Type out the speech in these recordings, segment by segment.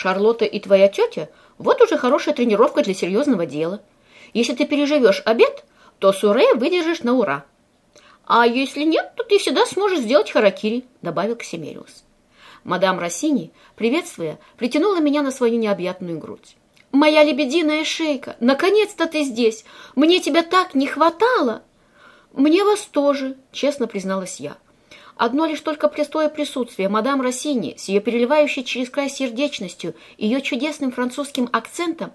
Шарлотта и твоя тетя – вот уже хорошая тренировка для серьезного дела. Если ты переживешь обед, то суре выдержишь на ура. А если нет, то ты всегда сможешь сделать харакири, добавил Ксимериус. Мадам Рассини, приветствуя, притянула меня на свою необъятную грудь. «Моя лебединая шейка, наконец-то ты здесь! Мне тебя так не хватало!» «Мне вас тоже», — честно призналась я. Одно лишь только простое присутствие мадам Рассини с ее переливающей через край сердечностью и ее чудесным французским акцентом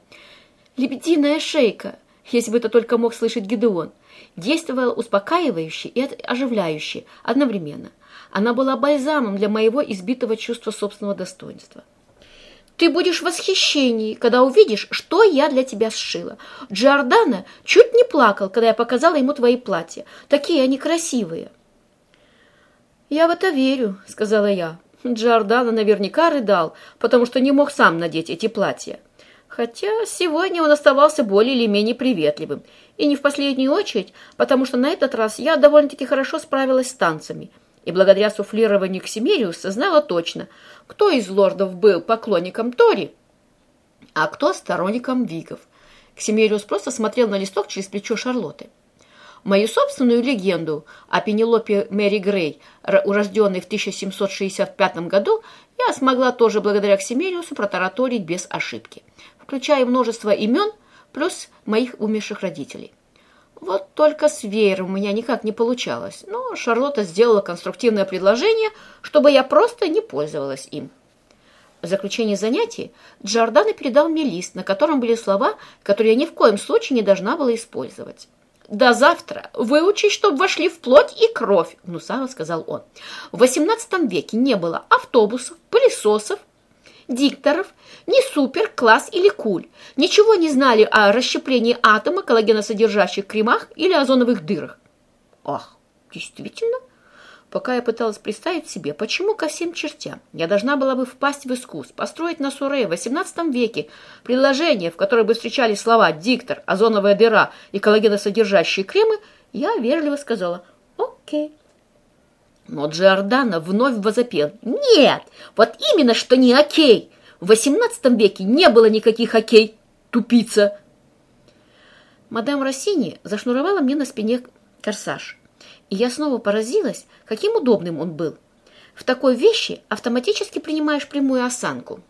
«Лебединая шейка», если бы это только мог слышать Гедеон, действовала успокаивающе и оживляюще одновременно. Она была бальзамом для моего избитого чувства собственного достоинства. Ты будешь в восхищении, когда увидишь, что я для тебя сшила. Джордана чуть не плакал, когда я показала ему твои платья. Такие они красивые. Я в это верю, сказала я. Джордана наверняка рыдал, потому что не мог сам надеть эти платья. Хотя сегодня он оставался более или менее приветливым. И не в последнюю очередь, потому что на этот раз я довольно-таки хорошо справилась с танцами – и благодаря суфлированию Ксимериуса знала точно, кто из лордов был поклонником Тори, а кто сторонником Вигов. Ксимериус просто смотрел на листок через плечо Шарлотты. Мою собственную легенду о Пенелопе Мэри Грей, урожденной в 1765 году, я смогла тоже благодаря Ксимериусу протараторить без ошибки, включая множество имен плюс моих умерших родителей. Вот только с веером у меня никак не получалось, но Шарлотта сделала конструктивное предложение, чтобы я просто не пользовалась им. В заключение занятий Джордана передал мне лист, на котором были слова, которые я ни в коем случае не должна была использовать. «До завтра выучи, чтобы вошли в плоть и кровь», — гнусаво сказал он. «В XVIII веке не было автобусов, пылесосов, дикторов, ни супер, класс или куль. Ничего не знали о расщеплении атома, коллагеносодержащих кремах или озоновых дырах. Ах, действительно? Пока я пыталась представить себе, почему ко всем чертям я должна была бы впасть в искус, построить на Суре в XVIII веке приложение, в котором бы встречались слова «диктор», «озоновая дыра» и коллагеносодержащие кремы, я вежливо сказала «Окей». Но Джордана вновь возопел. «Нет, вот именно что не окей! В XVIII веке не было никаких окей, тупица!» Мадам Рассини зашнуровала мне на спине корсаж, и я снова поразилась, каким удобным он был. В такой вещи автоматически принимаешь прямую осанку –